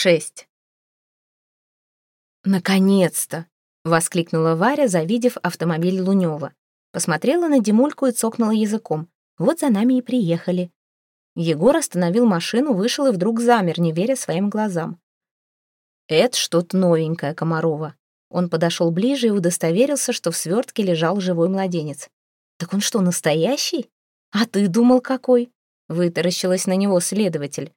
6. «Наконец-то!» — воскликнула Варя, завидев автомобиль Лунёва. Посмотрела на Димульку и цокнула языком. «Вот за нами и приехали». Егор остановил машину, вышел и вдруг замер, не веря своим глазам. «Это что-то новенькое, Комарова». Он подошел ближе и удостоверился, что в свертке лежал живой младенец. «Так он что, настоящий? А ты думал, какой?» Вытаращилась на него следователь.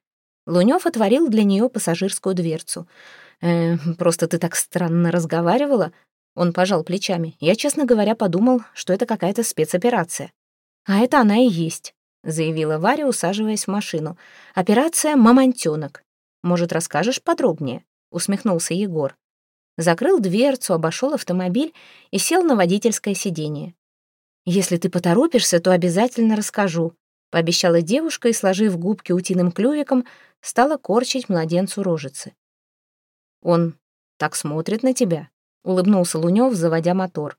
Лунёв отворил для нее пассажирскую дверцу. «Э, «Просто ты так странно разговаривала?» Он пожал плечами. «Я, честно говоря, подумал, что это какая-то спецоперация». «А это она и есть», — заявила Варя, усаживаясь в машину. «Операция «Мамонтёнок». Может, расскажешь подробнее?» — усмехнулся Егор. Закрыл дверцу, обошел автомобиль и сел на водительское сиденье. «Если ты поторопишься, то обязательно расскажу», — пообещала девушка и, сложив губки утиным клювиком, стала корчить младенцу рожицы. «Он так смотрит на тебя», — улыбнулся Лунёв, заводя мотор.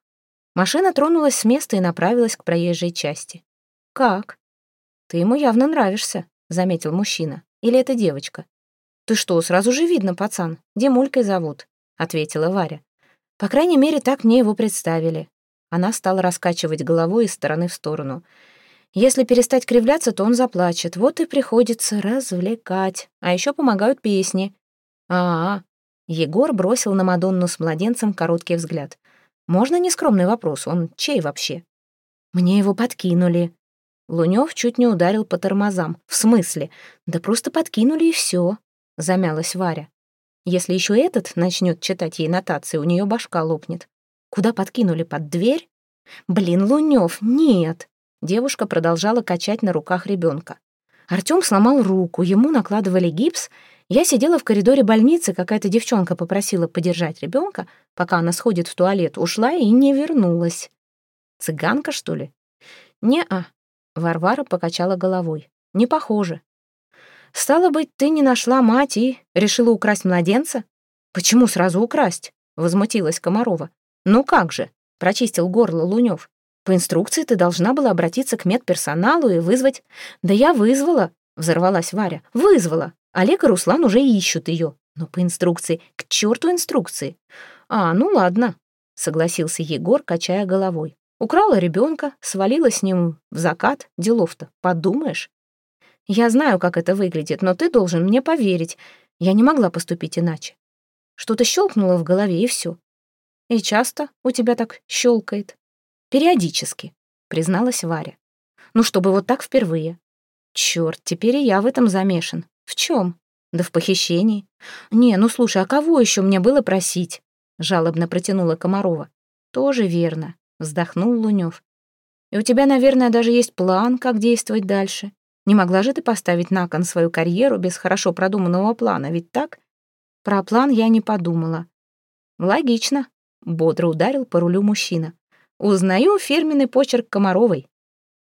Машина тронулась с места и направилась к проезжей части. «Как?» «Ты ему явно нравишься», — заметил мужчина. «Или это девочка?» «Ты что, сразу же видно, пацан. Демулькой зовут», — ответила Варя. «По крайней мере, так мне его представили». Она стала раскачивать головой из стороны в сторону. Если перестать кривляться, то он заплачет. Вот и приходится развлекать. А еще помогают песни. А, -а, а Егор бросил на Мадонну с младенцем короткий взгляд. Можно нескромный вопрос? Он чей вообще? Мне его подкинули. Лунёв чуть не ударил по тормозам. В смысле? Да просто подкинули и все. Замялась Варя. Если еще этот начнет читать ей нотации, у нее башка лопнет. Куда подкинули? Под дверь? Блин, Лунёв, нет. Девушка продолжала качать на руках ребенка. Артём сломал руку, ему накладывали гипс. Я сидела в коридоре больницы, какая-то девчонка попросила подержать ребенка, пока она сходит в туалет, ушла и не вернулась. Цыганка, что ли? Не-а. Варвара покачала головой. Не похоже. Стало быть, ты не нашла мать и решила украсть младенца? Почему сразу украсть? Возмутилась Комарова. Ну как же? Прочистил горло Лунёв. По инструкции ты должна была обратиться к медперсоналу и вызвать... Да я вызвала, взорвалась Варя. Вызвала. Олег и Руслан уже ищут ее. Но по инструкции... К черту инструкции. А, ну ладно, согласился Егор, качая головой. Украла ребенка, свалила с ним в закат. Делов-то, подумаешь. Я знаю, как это выглядит, но ты должен мне поверить. Я не могла поступить иначе. Что-то щелкнуло в голове, и все. И часто у тебя так щелкает. «Периодически», — призналась Варя. «Ну, чтобы вот так впервые». «Чёрт, теперь и я в этом замешан. В чем? Да в похищении. Не, ну слушай, а кого еще мне было просить?» Жалобно протянула Комарова. «Тоже верно», — вздохнул Лунёв. «И у тебя, наверное, даже есть план, как действовать дальше. Не могла же ты поставить на кон свою карьеру без хорошо продуманного плана, ведь так?» Про план я не подумала. «Логично», — бодро ударил по рулю мужчина. Узнаю фирменный почерк Комаровой.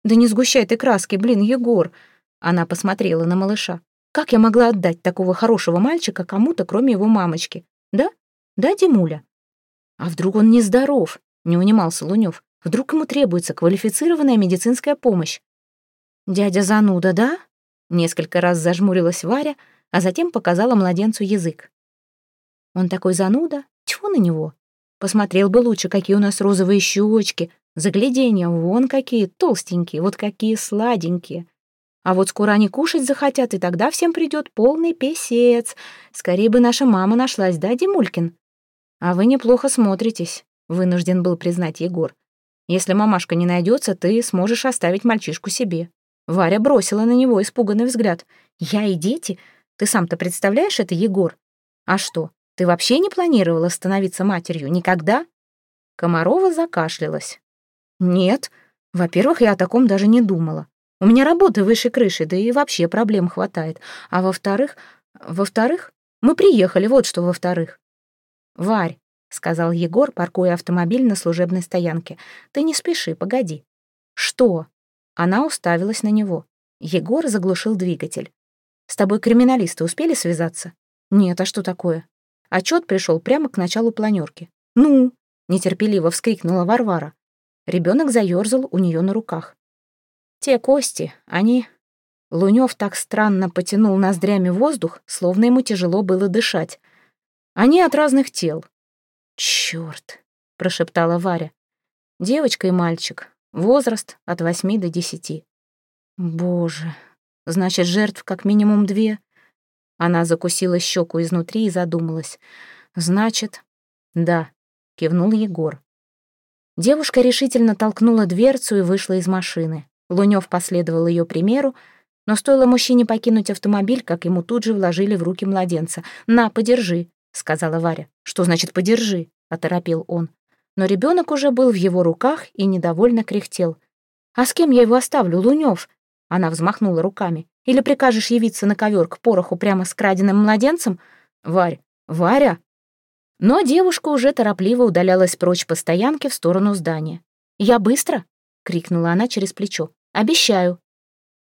Да не сгущай ты краски, блин, Егор. Она посмотрела на малыша. Как я могла отдать такого хорошего мальчика кому-то, кроме его мамочки? Да? Да, Димуля? А вдруг он нездоров? Не унимался Лунёв. Вдруг ему требуется квалифицированная медицинская помощь? Дядя зануда, да? Несколько раз зажмурилась Варя, а затем показала младенцу язык. Он такой зануда? Тьфу на него. Посмотрел бы лучше, какие у нас розовые щечки. Загляденья, вон какие толстенькие, вот какие сладенькие. А вот скоро они кушать захотят, и тогда всем придет полный песец. Скорее бы наша мама нашлась, да, Димулькин? А вы неплохо смотритесь, вынужден был признать Егор. Если мамашка не найдется, ты сможешь оставить мальчишку себе. Варя бросила на него испуганный взгляд. «Я и дети? Ты сам-то представляешь это, Егор? А что, ты вообще не планировала становиться матерью? Никогда?» Комарова закашлялась. «Нет. Во-первых, я о таком даже не думала. У меня работы выше крыши, да и вообще проблем хватает. А во-вторых... Во-вторых, мы приехали, вот что во-вторых». «Варь», — сказал Егор, паркуя автомобиль на служебной стоянке, — «ты не спеши, погоди». «Что?» Она уставилась на него. Егор заглушил двигатель. «С тобой криминалисты успели связаться?» «Нет, а что такое?» Отчет пришел прямо к началу планерки. «Ну!» — нетерпеливо вскрикнула Варвара. Ребенок заерзал у нее на руках. «Те кости, они...» Лунёв так странно потянул ноздрями воздух, словно ему тяжело было дышать. Они от разных тел. «Чёрт!» — прошептала Варя. «Девочка и мальчик. Возраст от восьми до десяти». «Боже! Значит, жертв как минимум две?» Она закусила щеку изнутри и задумалась. «Значит...» «Да», — кивнул Егор. Девушка решительно толкнула дверцу и вышла из машины. Лунёв последовал ее примеру, но стоило мужчине покинуть автомобиль, как ему тут же вложили в руки младенца. «На, подержи», — сказала Варя. «Что значит «подержи»?» — оторопил он. Но ребенок уже был в его руках и недовольно кряхтел. «А с кем я его оставлю, Лунёв?» Она взмахнула руками. «Или прикажешь явиться на ковер к пороху прямо с краденным младенцем?» «Варь! Варя!» Но девушка уже торопливо удалялась прочь по стоянке в сторону здания. «Я быстро!» — крикнула она через плечо. «Обещаю!»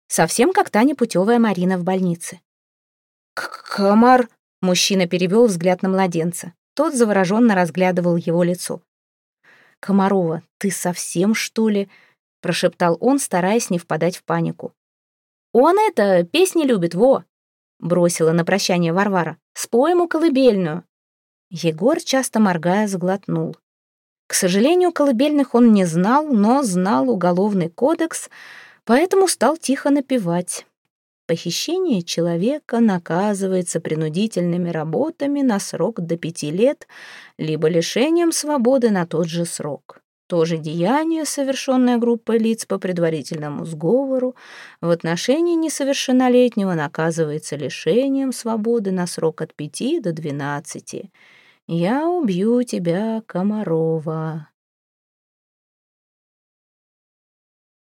Совсем как та непутевая Марина в больнице. «Комар!» — мужчина перевел взгляд на младенца. Тот завороженно разглядывал его лицо. «Комарова, ты совсем, что ли?» — прошептал он, стараясь не впадать в панику. «Он это, песни любит, во!» — бросила на прощание Варвара. «Спой ему колыбельную!» Егор, часто моргая, заглотнул. К сожалению, колыбельных он не знал, но знал уголовный кодекс — поэтому стал тихо напевать. Похищение человека наказывается принудительными работами на срок до пяти лет, либо лишением свободы на тот же срок. То же деяние, совершенное группой лиц по предварительному сговору, в отношении несовершеннолетнего наказывается лишением свободы на срок от пяти до двенадцати. «Я убью тебя, Комарова».